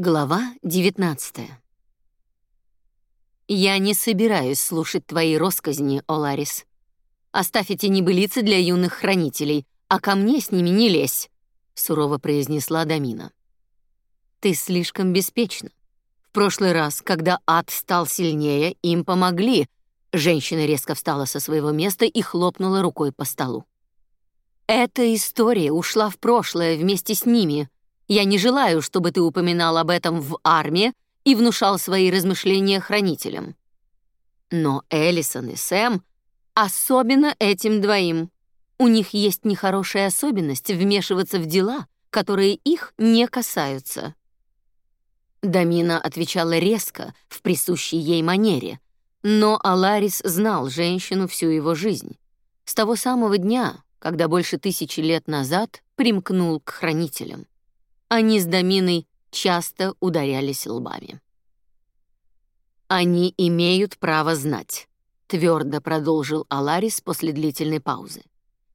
Глава 19 «Я не собираюсь слушать твои росказни, Оларис. Оставь эти небылицы для юных хранителей, а ко мне с ними не лезь», — сурово произнесла Дамина. «Ты слишком беспечна. В прошлый раз, когда ад стал сильнее, им помогли». Женщина резко встала со своего места и хлопнула рукой по столу. «Эта история ушла в прошлое вместе с ними», я не желаю, чтобы ты упоминал об этом в армии и внушал свои размышления хранителям. Но Эллисон и Сэм, особенно этим двоим, у них есть нехорошая особенность вмешиваться в дела, которые их не касаются. Дамина отвечала резко, в присущей ей манере, но Аларис знал женщину всю его жизнь. С того самого дня, когда больше тысячи лет назад примкнул к хранителям. Они с Доминой часто ударялись лбами. «Они имеют право знать», — твердо продолжил Аларис после длительной паузы.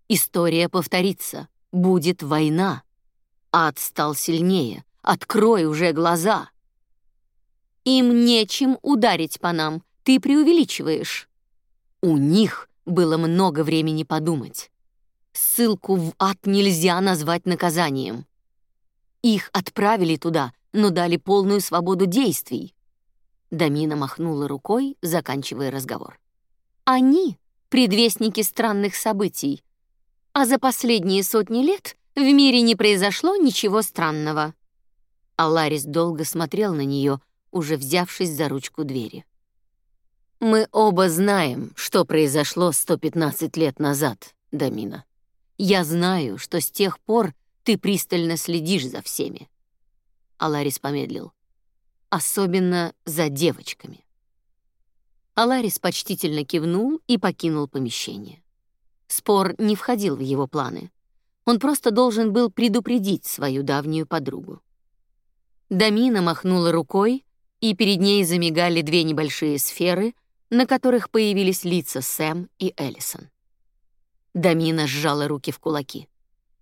«История повторится. Будет война. Ад стал сильнее. Открой уже глаза». «Им нечем ударить по нам. Ты преувеличиваешь». У них было много времени подумать. Ссылку в ад нельзя назвать наказанием. Их отправили туда, но дали полную свободу действий. Дамина махнула рукой, заканчивая разговор. Они — предвестники странных событий. А за последние сотни лет в мире не произошло ничего странного. Аларис долго смотрел на нее, уже взявшись за ручку двери. Мы оба знаем, что произошло 115 лет назад, Дамина. Я знаю, что с тех пор ты пристально следишь за всеми. Аларис помедлил. Особенно за девочками. Аларис почтительно кивнул и покинул помещение. Спор не входил в его планы. Он просто должен был предупредить свою давнюю подругу. Дамина махнула рукой, и перед ней замигали две небольшие сферы, на которых появились лица Сэм и Эллисон. Дамина сжала руки в кулаки.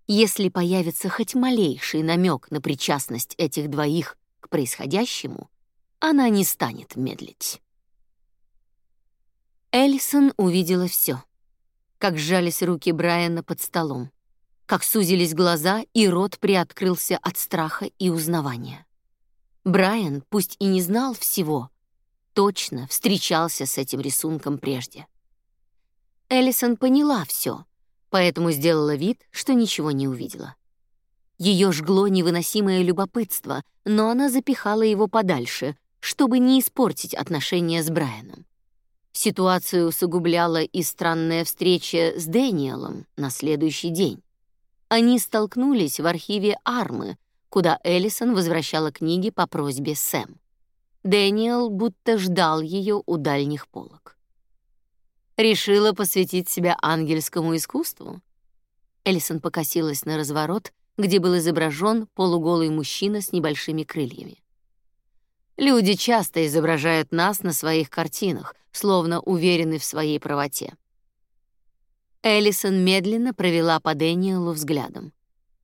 Если появится хоть малейший намек на причастность этих двоих к происходящему, она не станет медлить. Эллисон увидела все, как сжались руки Брайана под столом, как сузились глаза и рот приоткрылся от страха и узнавания. Брайан, пусть и не знал всего, точно встречался с этим рисунком прежде. Эллисон поняла все поэтому сделала вид, что ничего не увидела. Ее жгло невыносимое любопытство, но она запихала его подальше, чтобы не испортить отношения с Брайаном. Ситуацию усугубляла и странная встреча с Дэниелом на следующий день. Они столкнулись в архиве Армы, куда Эллисон возвращала книги по просьбе Сэм. Дэниел будто ждал ее у дальних полок. Решила посвятить себя ангельскому искусству? Элисон покосилась на разворот, где был изображен полуголый мужчина с небольшими крыльями. Люди часто изображают нас на своих картинах, словно уверены в своей правоте. Элисон медленно провела по Дэниелу взглядом.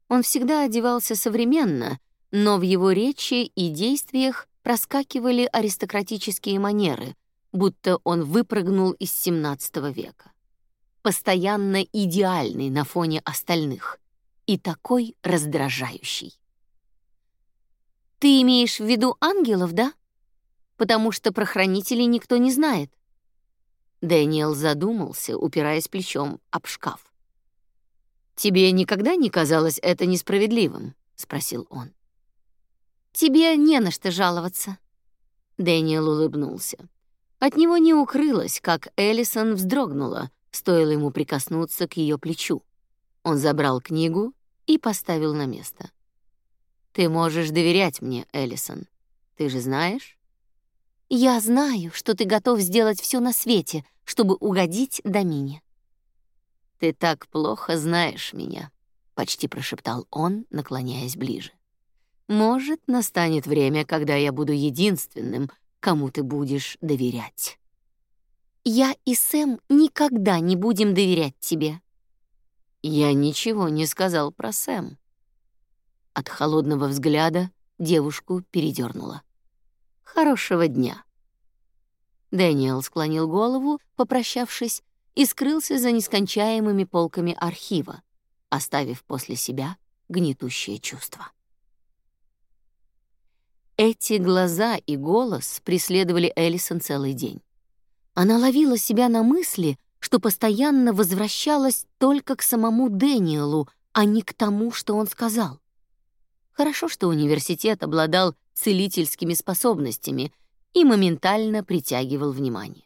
Он всегда одевался современно, но в его речи и действиях проскакивали аристократические манеры, будто он выпрыгнул из XVII века. Постоянно идеальный на фоне остальных и такой раздражающий. Ты имеешь в виду ангелов, да? Потому что про хранителей никто не знает. Дэниел задумался, упираясь плечом об шкаф. Тебе никогда не казалось это несправедливым, спросил он. Тебе не на что жаловаться. Дэниел улыбнулся. От него не укрылось, как Эллисон вздрогнула, стоило ему прикоснуться к ее плечу. Он забрал книгу и поставил на место. Ты можешь доверять мне, Эллисон. Ты же знаешь? Я знаю, что ты готов сделать все на свете, чтобы угодить Домине. Ты так плохо знаешь меня, почти прошептал он, наклоняясь ближе. Может, настанет время, когда я буду единственным, кому ты будешь доверять. Я и Сэм никогда не будем доверять тебе. Я ничего не сказал про Сэм. От холодного взгляда девушку передернуло. «Хорошего дня». Дэниел склонил голову, попрощавшись, и скрылся за нескончаемыми полками архива, оставив после себя гнетущее чувство. Эти глаза и голос преследовали Элисон целый день. Она ловила себя на мысли, что постоянно возвращалась только к самому Дэниелу, а не к тому, что он сказал. Хорошо, что университет обладал целительскими способностями и моментально притягивал внимание.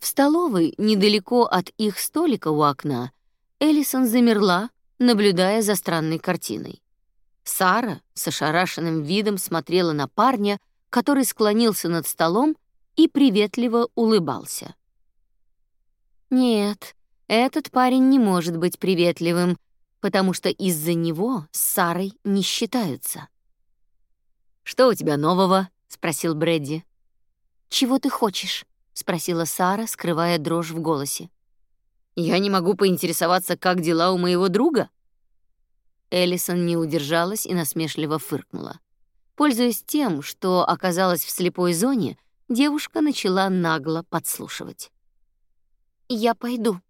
В столовой, недалеко от их столика у окна, Элисон замерла, наблюдая за странной картиной. Сара с ошарашенным видом смотрела на парня, который склонился над столом и приветливо улыбался. Нет, этот парень не может быть приветливым, потому что из-за него с Сарой не считаются. «Что у тебя нового?» — спросил Брэдди. «Чего ты хочешь?» — спросила Сара, скрывая дрожь в голосе. «Я не могу поинтересоваться, как дела у моего друга?» Эллисон не удержалась и насмешливо фыркнула. Пользуясь тем, что оказалась в слепой зоне, девушка начала нагло подслушивать. «Я пойду».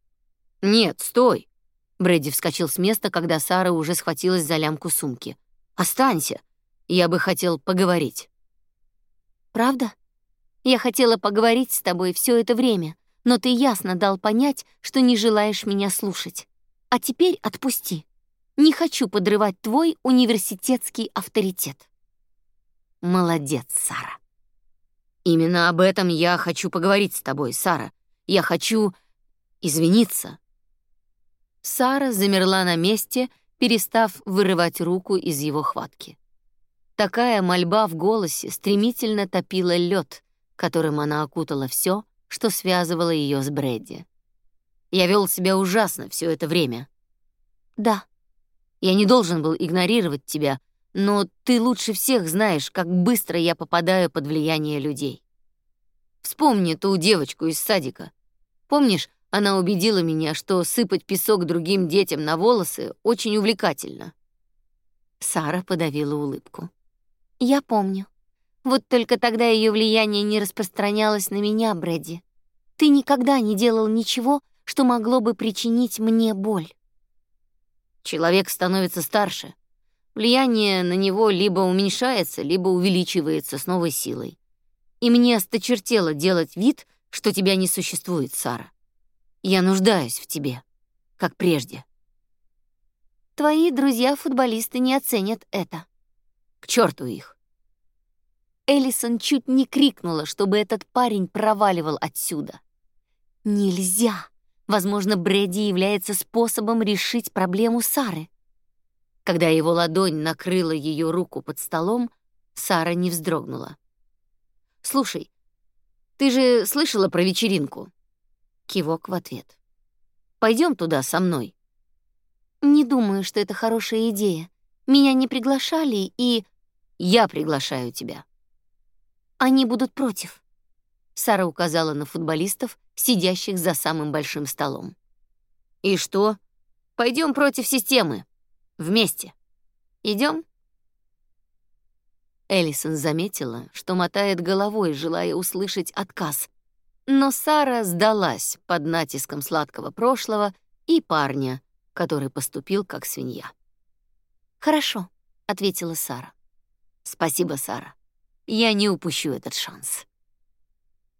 «Нет, стой!» Брэдди вскочил с места, когда Сара уже схватилась за лямку сумки. «Останься! Я бы хотел поговорить». «Правда? Я хотела поговорить с тобой все это время, но ты ясно дал понять, что не желаешь меня слушать. А теперь отпусти. Не хочу подрывать твой университетский авторитет». «Молодец, Сара». «Именно об этом я хочу поговорить с тобой, Сара. Я хочу извиниться». Сара замерла на месте, перестав вырывать руку из его хватки. Такая мольба в голосе стремительно топила лед, которым она окутала все, что связывало ее с Брэдди. Я вел себя ужасно все это время. Да. Я не должен был игнорировать тебя, но ты лучше всех знаешь, как быстро я попадаю под влияние людей. Вспомни ту девочку из садика. Помнишь, она убедила меня, что сыпать песок другим детям на волосы очень увлекательно. Сара подавила улыбку. Я помню. Вот только тогда ее влияние не распространялось на меня, Брэдди. Ты никогда не делал ничего, что могло бы причинить мне боль. Человек становится старше, Влияние на него либо уменьшается, либо увеличивается с новой силой. И мне осточертело делать вид, что тебя не существует, Сара. Я нуждаюсь в тебе, как прежде. Твои друзья-футболисты не оценят это. К черту их. Эллисон чуть не крикнула, чтобы этот парень проваливал отсюда. Нельзя. Возможно, Брэди является способом решить проблему Сары. Когда его ладонь накрыла ее руку под столом, Сара не вздрогнула. «Слушай, ты же слышала про вечеринку?» Кивок в ответ. Пойдем туда со мной». «Не думаю, что это хорошая идея. Меня не приглашали, и...» «Я приглашаю тебя». «Они будут против». Сара указала на футболистов, сидящих за самым большим столом. «И что? Пойдем против системы. Вместе. Идем? Эллисон заметила, что мотает головой, желая услышать отказ. Но Сара сдалась под натиском сладкого прошлого и парня, который поступил как свинья. «Хорошо», — ответила Сара. «Спасибо, Сара. Я не упущу этот шанс».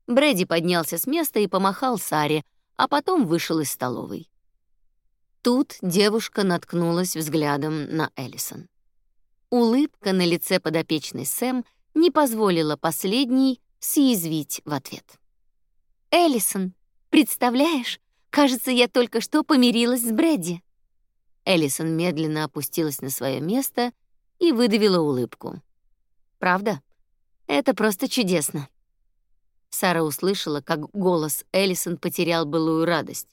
Брэди поднялся с места и помахал Саре, а потом вышел из столовой. Тут девушка наткнулась взглядом на Эллисон. Улыбка на лице подопечной Сэм не позволила последней съязвить в ответ. «Эллисон, представляешь, кажется, я только что помирилась с Брэдди». Эллисон медленно опустилась на свое место и выдавила улыбку. «Правда? Это просто чудесно». Сара услышала, как голос Эллисон потерял былую радость.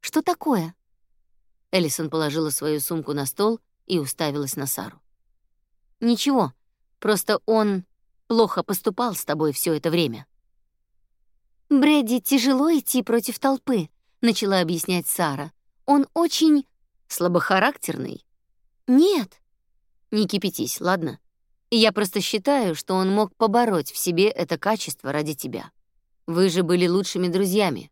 «Что такое?» Эллисон положила свою сумку на стол и уставилась на Сару. Ничего, просто он плохо поступал с тобой все это время. Брэдди тяжело идти против толпы, начала объяснять Сара. Он очень слабохарактерный. Нет. Не кипятись, ладно? Я просто считаю, что он мог побороть в себе это качество ради тебя. Вы же были лучшими друзьями.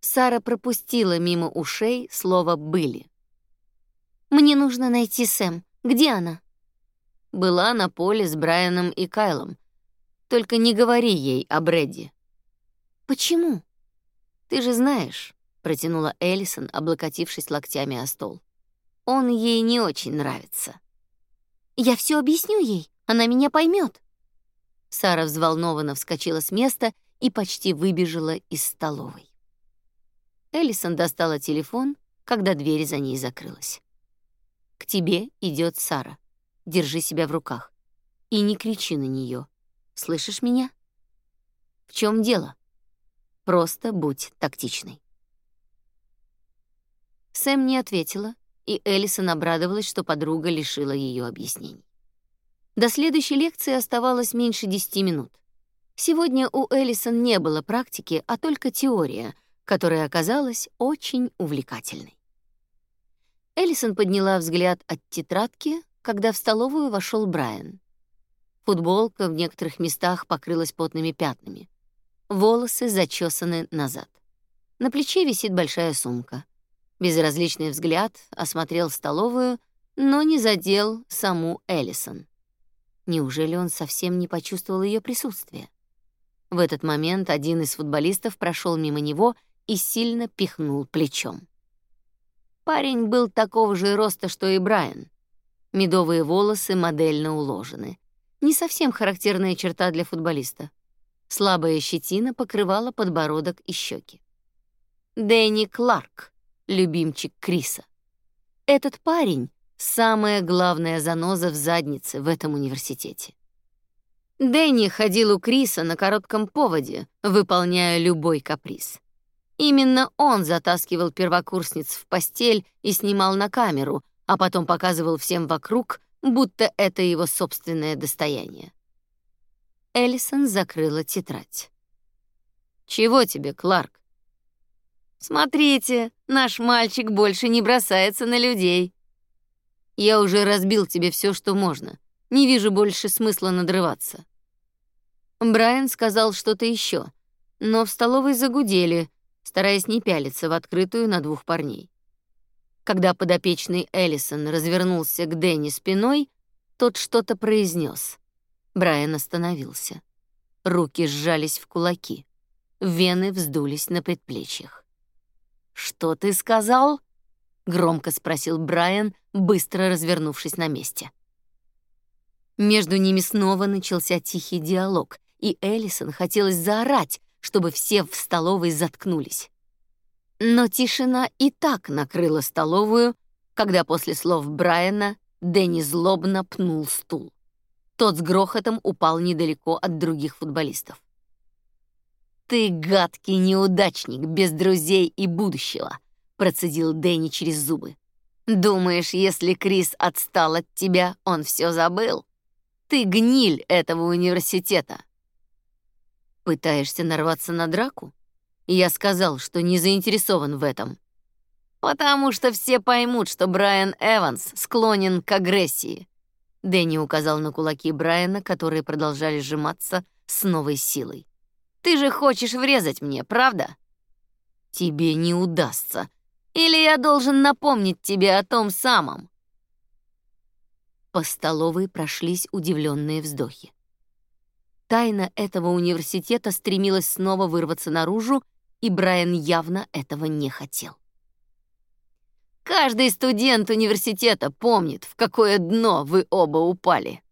Сара пропустила мимо ушей слово «были». «Мне нужно найти Сэм. Где она?» Была на поле с Брайаном и Кайлом. Только не говори ей о Брэдди. «Почему?» «Ты же знаешь», — протянула Эллисон, облокотившись локтями о стол. «Он ей не очень нравится». «Я все объясню ей, она меня поймет. Сара взволнованно вскочила с места и почти выбежала из столовой. Эллисон достала телефон, когда дверь за ней закрылась. «К тебе идет Сара. Держи себя в руках. И не кричи на нее. Слышишь меня?» «В чем дело?» Просто будь тактичной. Сэм не ответила, и Элисон обрадовалась, что подруга лишила ее объяснений. До следующей лекции оставалось меньше десяти минут. Сегодня у Элисон не было практики, а только теория, которая оказалась очень увлекательной. Элисон подняла взгляд от тетрадки, когда в столовую вошел Брайан. Футболка в некоторых местах покрылась потными пятнами. Волосы зачесаны назад. На плече висит большая сумка. Безразличный взгляд осмотрел столовую, но не задел саму Эллисон. Неужели он совсем не почувствовал ее присутствие? В этот момент один из футболистов прошел мимо него и сильно пихнул плечом. Парень был такого же роста, что и Брайан. Медовые волосы модельно уложены. Не совсем характерная черта для футболиста. Слабая щетина покрывала подбородок и щеки. Дэнни Кларк, любимчик Криса. Этот парень — самая главная заноза в заднице в этом университете. Дэнни ходил у Криса на коротком поводе, выполняя любой каприз. Именно он затаскивал первокурсниц в постель и снимал на камеру, а потом показывал всем вокруг, будто это его собственное достояние. Эллисон закрыла тетрадь. «Чего тебе, Кларк?» «Смотрите, наш мальчик больше не бросается на людей». «Я уже разбил тебе все, что можно. Не вижу больше смысла надрываться». Брайан сказал что-то еще, но в столовой загудели, стараясь не пялиться в открытую на двух парней. Когда подопечный Эллисон развернулся к Дэнни спиной, тот что-то произнес. Брайан остановился. Руки сжались в кулаки. Вены вздулись на предплечьях. «Что ты сказал?» — громко спросил Брайан, быстро развернувшись на месте. Между ними снова начался тихий диалог, и Эллисон хотелось заорать, чтобы все в столовой заткнулись. Но тишина и так накрыла столовую, когда после слов Брайана Дэнни злобно пнул стул. Тот с грохотом упал недалеко от других футболистов. «Ты гадкий неудачник, без друзей и будущего», — процедил Дэнни через зубы. «Думаешь, если Крис отстал от тебя, он все забыл? Ты гниль этого университета». «Пытаешься нарваться на драку?» Я сказал, что не заинтересован в этом. «Потому что все поймут, что Брайан Эванс склонен к агрессии», Дэнни указал на кулаки Брайана, которые продолжали сжиматься с новой силой. Ты же хочешь врезать мне, правда? Тебе не удастся. Или я должен напомнить тебе о том самом. По столовой прошлись удивленные вздохи. Тайна этого университета стремилась снова вырваться наружу, и Брайан явно этого не хотел. Каждый студент университета помнит, в какое дно вы оба упали.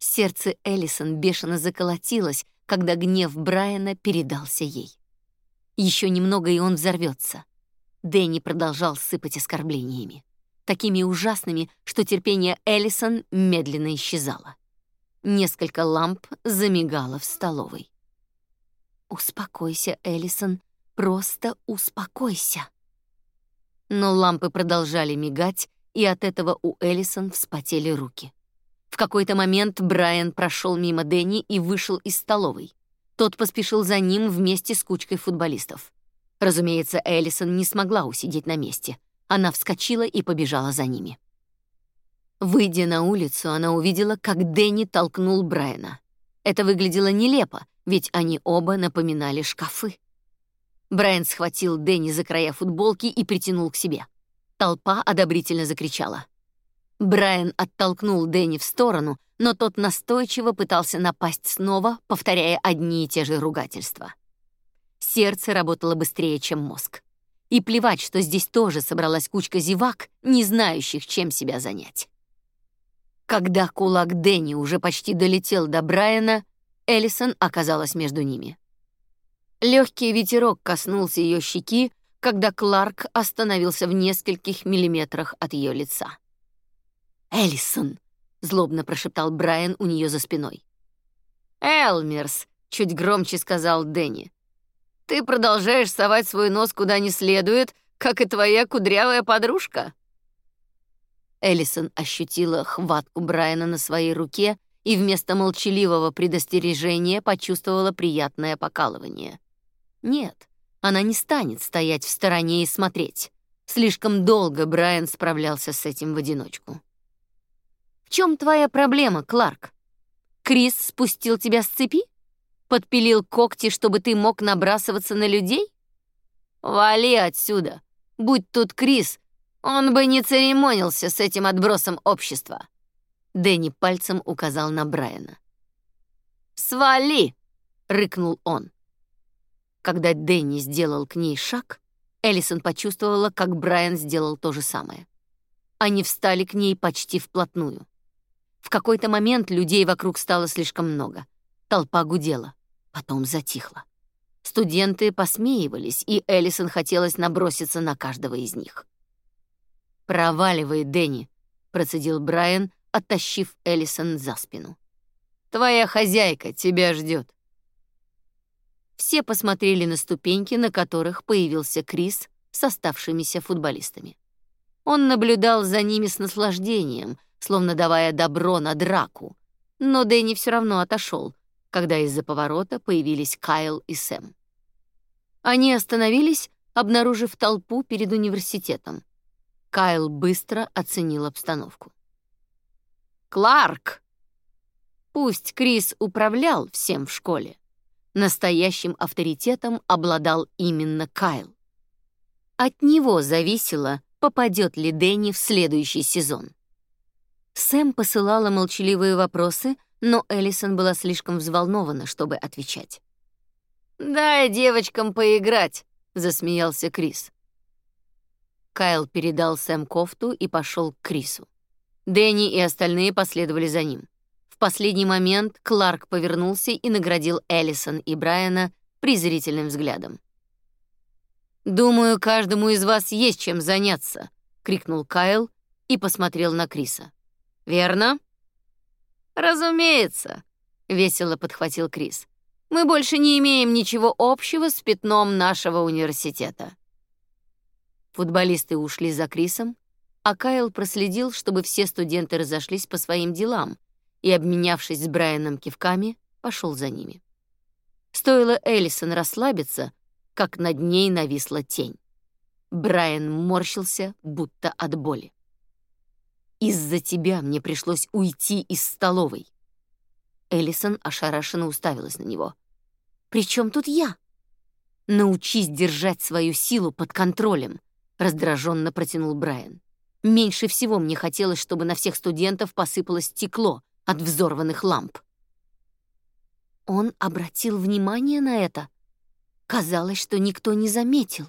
Сердце Эллисон бешено заколотилось, когда гнев Брайана передался ей. Еще немного, и он взорвется. Дэнни продолжал сыпать оскорблениями, такими ужасными, что терпение Эллисон медленно исчезало. Несколько ламп замигало в столовой. «Успокойся, Эллисон, просто успокойся», но лампы продолжали мигать, и от этого у Эллисон вспотели руки. В какой-то момент Брайан прошел мимо Дэнни и вышел из столовой. Тот поспешил за ним вместе с кучкой футболистов. Разумеется, Эллисон не смогла усидеть на месте. Она вскочила и побежала за ними. Выйдя на улицу, она увидела, как Дэнни толкнул Брайана. Это выглядело нелепо, ведь они оба напоминали шкафы. Брайан схватил Дэнни за края футболки и притянул к себе. Толпа одобрительно закричала. Брайан оттолкнул Дэнни в сторону, но тот настойчиво пытался напасть снова, повторяя одни и те же ругательства. Сердце работало быстрее, чем мозг. И плевать, что здесь тоже собралась кучка зевак, не знающих, чем себя занять. Когда кулак Дэнни уже почти долетел до Брайана, Эллисон оказалась между ними. Легкий ветерок коснулся ее щеки, когда Кларк остановился в нескольких миллиметрах от ее лица. «Эллисон!» — злобно прошептал Брайан у нее за спиной. «Элмерс!» — чуть громче сказал Дэнни. Ты продолжаешь совать свой нос куда не следует, как и твоя кудрявая подружка. Эллисон ощутила хватку Брайана на своей руке и вместо молчаливого предостережения почувствовала приятное покалывание. Нет, она не станет стоять в стороне и смотреть. Слишком долго Брайан справлялся с этим в одиночку. В чем твоя проблема, Кларк? Крис спустил тебя с цепи? Подпилил когти, чтобы ты мог набрасываться на людей? Вали отсюда. Будь тут Крис, он бы не церемонился с этим отбросом общества. Дэнни пальцем указал на Брайана. «Свали!» — рыкнул он. Когда Дэнни сделал к ней шаг, Эллисон почувствовала, как Брайан сделал то же самое. Они встали к ней почти вплотную. В какой-то момент людей вокруг стало слишком много. Толпа гудела потом затихло. Студенты посмеивались, и Эллисон хотелось наброситься на каждого из них. «Проваливай, Дэнни», — процедил Брайан, оттащив Эллисон за спину. «Твоя хозяйка тебя ждет». Все посмотрели на ступеньки, на которых появился Крис с оставшимися футболистами. Он наблюдал за ними с наслаждением, словно давая добро на драку, но Дэнни все равно отошел, когда из-за поворота появились Кайл и Сэм. Они остановились, обнаружив толпу перед университетом. Кайл быстро оценил обстановку. «Кларк!» Пусть Крис управлял всем в школе, настоящим авторитетом обладал именно Кайл. От него зависело, попадет ли Дэнни в следующий сезон. Сэм посылала молчаливые вопросы — но Эллисон была слишком взволнована, чтобы отвечать. «Дай девочкам поиграть», — засмеялся Крис. Кайл передал Сэм кофту и пошел к Крису. Дэнни и остальные последовали за ним. В последний момент Кларк повернулся и наградил Эллисон и Брайана презрительным взглядом. «Думаю, каждому из вас есть чем заняться», — крикнул Кайл и посмотрел на Криса. «Верно?» «Разумеется», — весело подхватил Крис. «Мы больше не имеем ничего общего с пятном нашего университета». Футболисты ушли за Крисом, а Кайл проследил, чтобы все студенты разошлись по своим делам и, обменявшись с Брайаном кивками, пошел за ними. Стоило Эллисон расслабиться, как над ней нависла тень. Брайан морщился, будто от боли. Из-за тебя мне пришлось уйти из столовой. Эллисон ошарашенно уставилась на него. «При чем тут я?» «Научись держать свою силу под контролем», — раздраженно протянул Брайан. «Меньше всего мне хотелось, чтобы на всех студентов посыпалось стекло от взорванных ламп». Он обратил внимание на это. Казалось, что никто не заметил.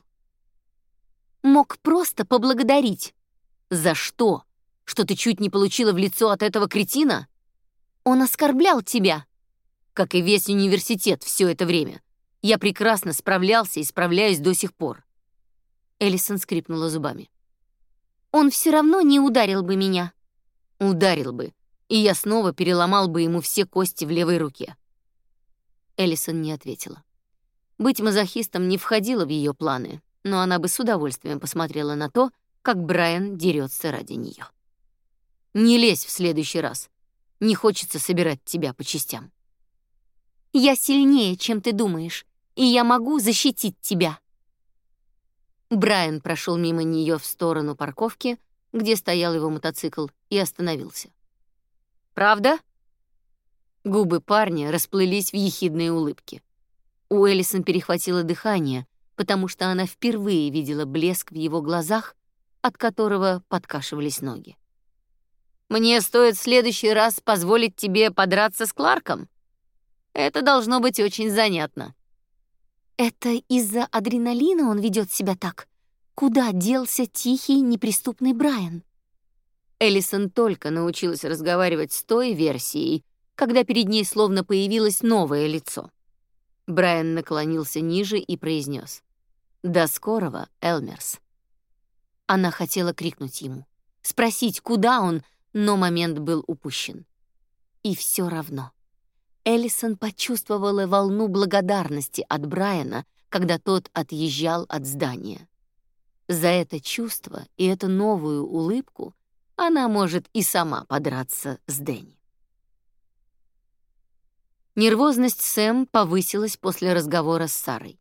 Мог просто поблагодарить. За что? Что ты чуть не получила в лицо от этого кретина? Он оскорблял тебя, как и весь университет все это время. Я прекрасно справлялся и справляюсь до сих пор. Эллисон скрипнула зубами. Он все равно не ударил бы меня. Ударил бы, и я снова переломал бы ему все кости в левой руке. Эллисон не ответила. Быть мазохистом не входило в ее планы, но она бы с удовольствием посмотрела на то, как Брайан дерется ради нее. Не лезь в следующий раз. Не хочется собирать тебя по частям. Я сильнее, чем ты думаешь, и я могу защитить тебя. Брайан прошел мимо нее в сторону парковки, где стоял его мотоцикл, и остановился. «Правда?» Губы парня расплылись в ехидной улыбке. У Элисон перехватило дыхание, потому что она впервые видела блеск в его глазах, от которого подкашивались ноги. «Мне стоит в следующий раз позволить тебе подраться с Кларком? Это должно быть очень занятно». «Это из-за адреналина он ведет себя так? Куда делся тихий, неприступный Брайан?» Эллисон только научилась разговаривать с той версией, когда перед ней словно появилось новое лицо. Брайан наклонился ниже и произнес: «До скорого, Элмерс». Она хотела крикнуть ему, спросить, куда он, но момент был упущен. И все равно. Эллисон почувствовала волну благодарности от Брайана, когда тот отъезжал от здания. За это чувство и эту новую улыбку она может и сама подраться с Дэнни. Нервозность Сэм повысилась после разговора с Сарой.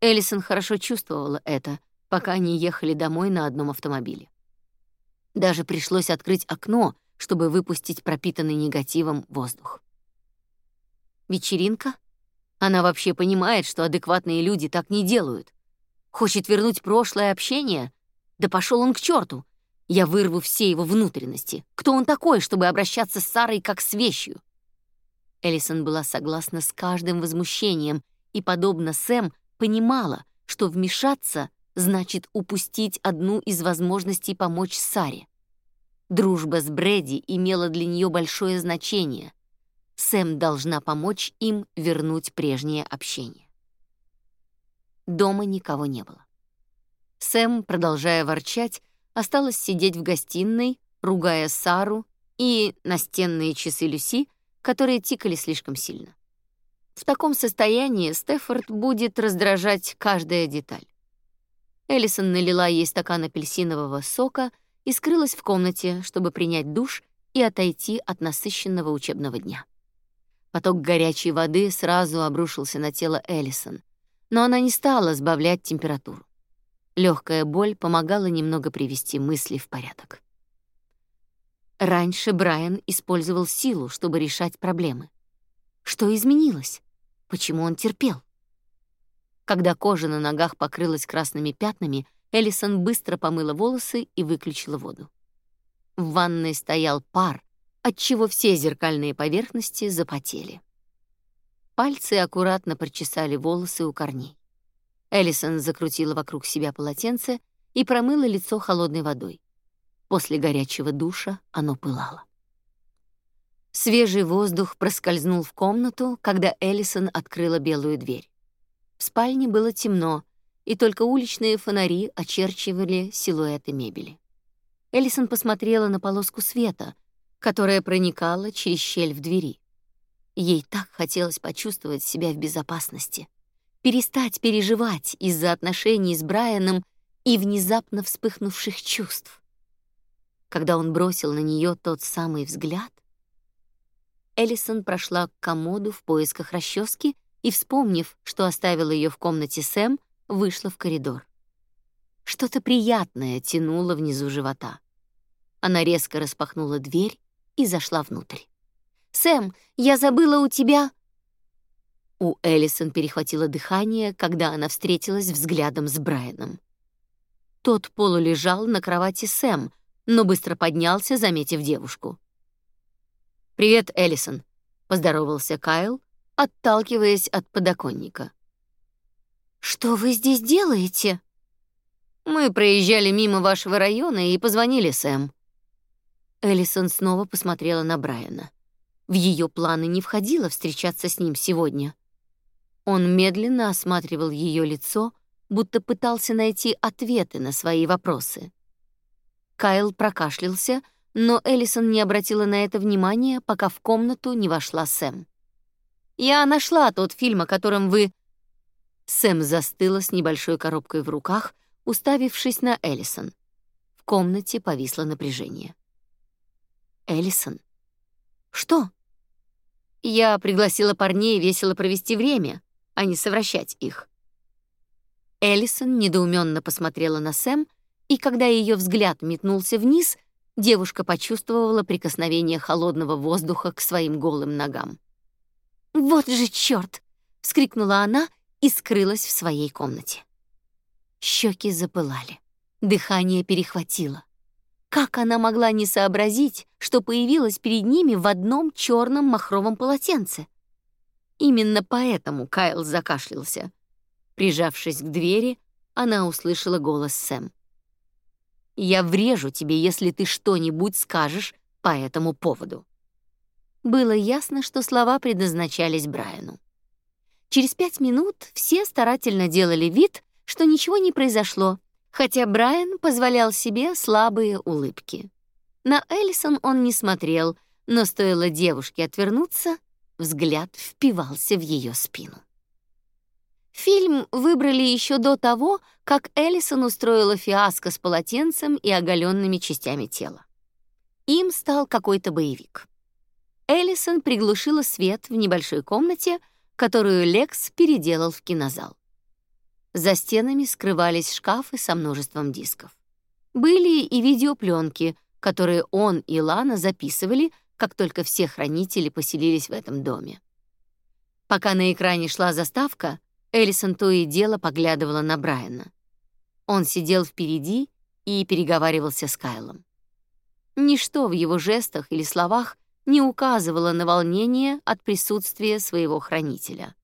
Эллисон хорошо чувствовала это, пока они ехали домой на одном автомобиле. Даже пришлось открыть окно, чтобы выпустить пропитанный негативом воздух. Вечеринка? Она вообще понимает, что адекватные люди так не делают. Хочет вернуть прошлое общение? Да пошел он к черту! Я вырву все его внутренности. Кто он такой, чтобы обращаться с Сарой как с вещью? Эллисон была согласна с каждым возмущением и, подобно Сэм, понимала, что вмешаться значит упустить одну из возможностей помочь Саре. Дружба с Брэди имела для нее большое значение. Сэм должна помочь им вернуть прежнее общение. Дома никого не было. Сэм, продолжая ворчать, осталась сидеть в гостиной, ругая Сару и настенные часы Люси, которые тикали слишком сильно. В таком состоянии Стефорд будет раздражать каждая деталь. Эллисон налила ей стакан апельсинового сока и скрылась в комнате, чтобы принять душ и отойти от насыщенного учебного дня. Поток горячей воды сразу обрушился на тело Эллисон, но она не стала сбавлять температуру. Легкая боль помогала немного привести мысли в порядок. Раньше Брайан использовал силу, чтобы решать проблемы. Что изменилось? Почему он терпел? Когда кожа на ногах покрылась красными пятнами, Эллисон быстро помыла волосы и выключила воду. В ванной стоял пар, отчего все зеркальные поверхности запотели. Пальцы аккуратно прочесали волосы у корней. Эллисон закрутила вокруг себя полотенце и промыла лицо холодной водой. После горячего душа оно пылало. Свежий воздух проскользнул в комнату, когда Эллисон открыла белую дверь. В спальне было темно, и только уличные фонари очерчивали силуэты мебели. Эллисон посмотрела на полоску света, которая проникала через щель в двери. Ей так хотелось почувствовать себя в безопасности перестать переживать из-за отношений с Брайаном и внезапно вспыхнувших чувств. Когда он бросил на нее тот самый взгляд, Эллисон прошла к комоду в поисках расчески и, вспомнив, что оставила ее в комнате Сэм, вышла в коридор. Что-то приятное тянуло внизу живота. Она резко распахнула дверь и зашла внутрь. «Сэм, я забыла у тебя...» У Эллисон перехватило дыхание, когда она встретилась взглядом с Брайаном. Тот полулежал на кровати Сэм, но быстро поднялся, заметив девушку. «Привет, Эллисон», — поздоровался Кайл, отталкиваясь от подоконника. «Что вы здесь делаете?» «Мы проезжали мимо вашего района и позвонили Сэм». Эллисон снова посмотрела на Брайана. В ее планы не входило встречаться с ним сегодня. Он медленно осматривал ее лицо, будто пытался найти ответы на свои вопросы. Кайл прокашлялся, но Эллисон не обратила на это внимания, пока в комнату не вошла Сэм. «Я нашла тот фильм, о котором вы...» Сэм застыла с небольшой коробкой в руках, уставившись на Эллисон. В комнате повисло напряжение. «Эллисон? Что?» «Я пригласила парней весело провести время а не совращать их. Эллисон недоуменно посмотрела на Сэм И когда ее взгляд метнулся вниз, девушка почувствовала прикосновение холодного воздуха к своим голым ногам. «Вот же чёрт!» — вскрикнула она и скрылась в своей комнате. Щеки запылали, дыхание перехватило. Как она могла не сообразить, что появилась перед ними в одном черном махровом полотенце? Именно поэтому Кайл закашлялся. Прижавшись к двери, она услышала голос Сэм. «Я врежу тебе, если ты что-нибудь скажешь по этому поводу». Было ясно, что слова предназначались Брайану. Через пять минут все старательно делали вид, что ничего не произошло, хотя Брайан позволял себе слабые улыбки. На Эллисон он не смотрел, но стоило девушке отвернуться, взгляд впивался в ее спину. Фильм выбрали еще до того, как Эллисон устроила фиаско с полотенцем и оголенными частями тела. Им стал какой-то боевик. Эллисон приглушила свет в небольшой комнате, которую Лекс переделал в кинозал. За стенами скрывались шкафы со множеством дисков. Были и видеопленки, которые он и Лана записывали, как только все хранители поселились в этом доме. Пока на экране шла заставка, Эллисон то и дело поглядывала на Брайана. Он сидел впереди и переговаривался с Кайлом. Ничто в его жестах или словах не указывало на волнение от присутствия своего хранителя.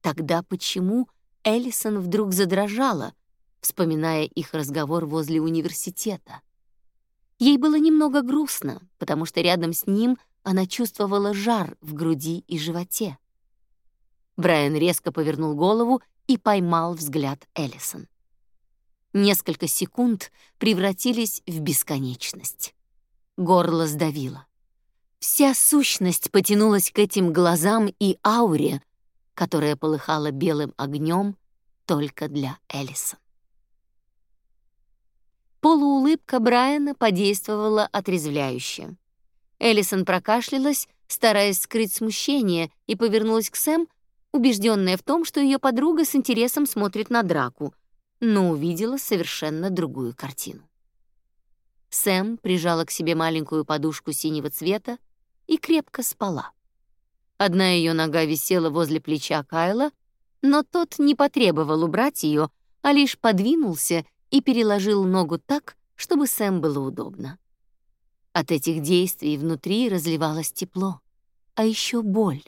Тогда почему Эллисон вдруг задрожала, вспоминая их разговор возле университета? Ей было немного грустно, потому что рядом с ним она чувствовала жар в груди и животе. Брайан резко повернул голову и поймал взгляд Эллисон. Несколько секунд превратились в бесконечность. Горло сдавило. Вся сущность потянулась к этим глазам и ауре, которая полыхала белым огнем только для Эллисон. Полуулыбка Брайана подействовала отрезвляюще. Эллисон прокашлялась, стараясь скрыть смущение, и повернулась к Сэм, убежденная в том, что ее подруга с интересом смотрит на драку, но увидела совершенно другую картину. Сэм прижала к себе маленькую подушку синего цвета и крепко спала. Одна ее нога висела возле плеча Кайла, но тот не потребовал убрать ее, а лишь подвинулся и переложил ногу так, чтобы Сэм было удобно. От этих действий внутри разливалось тепло, а еще боль,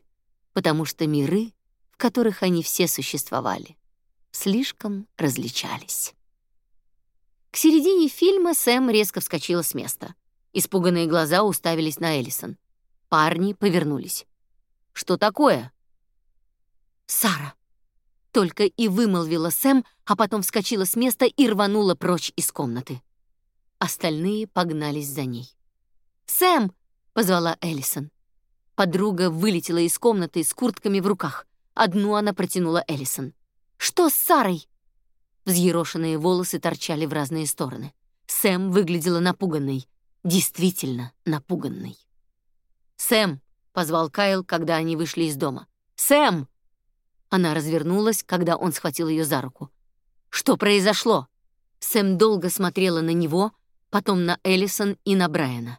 потому что миры в которых они все существовали, слишком различались. К середине фильма Сэм резко вскочила с места. Испуганные глаза уставились на Эллисон. Парни повернулись. «Что такое?» «Сара!» Только и вымолвила Сэм, а потом вскочила с места и рванула прочь из комнаты. Остальные погнались за ней. «Сэм!» — позвала Эллисон. Подруга вылетела из комнаты с куртками в руках. Одну она протянула Эллисон. «Что с Сарой?» Взъерошенные волосы торчали в разные стороны. Сэм выглядела напуганной. Действительно напуганной. «Сэм!» — позвал Кайл, когда они вышли из дома. «Сэм!» Она развернулась, когда он схватил ее за руку. «Что произошло?» Сэм долго смотрела на него, потом на Эллисон и на Брайана.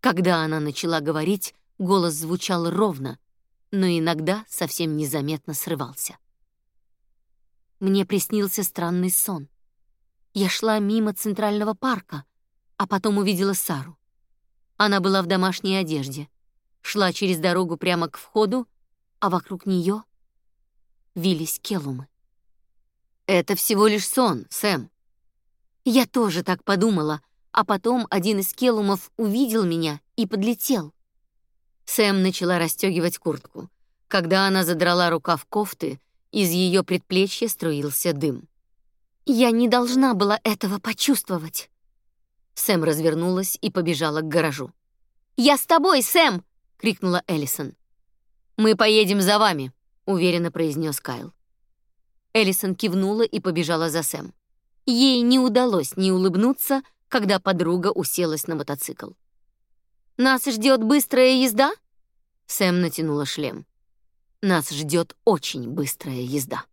Когда она начала говорить, голос звучал ровно, но иногда совсем незаметно срывался. Мне приснился странный сон. Я шла мимо Центрального парка, а потом увидела Сару. Она была в домашней одежде, шла через дорогу прямо к входу, а вокруг нее вились келумы. «Это всего лишь сон, Сэм». Я тоже так подумала, а потом один из келумов увидел меня и подлетел. Сэм начала расстегивать куртку. Когда она задрала рукав кофты, из ее предплечья струился дым. «Я не должна была этого почувствовать». Сэм развернулась и побежала к гаражу. «Я с тобой, Сэм!» — крикнула Эллисон. «Мы поедем за вами», — уверенно произнес Кайл. Эллисон кивнула и побежала за Сэм. Ей не удалось не улыбнуться, когда подруга уселась на мотоцикл. «Нас ждет быстрая езда?» Сэм натянула шлем. «Нас ждет очень быстрая езда».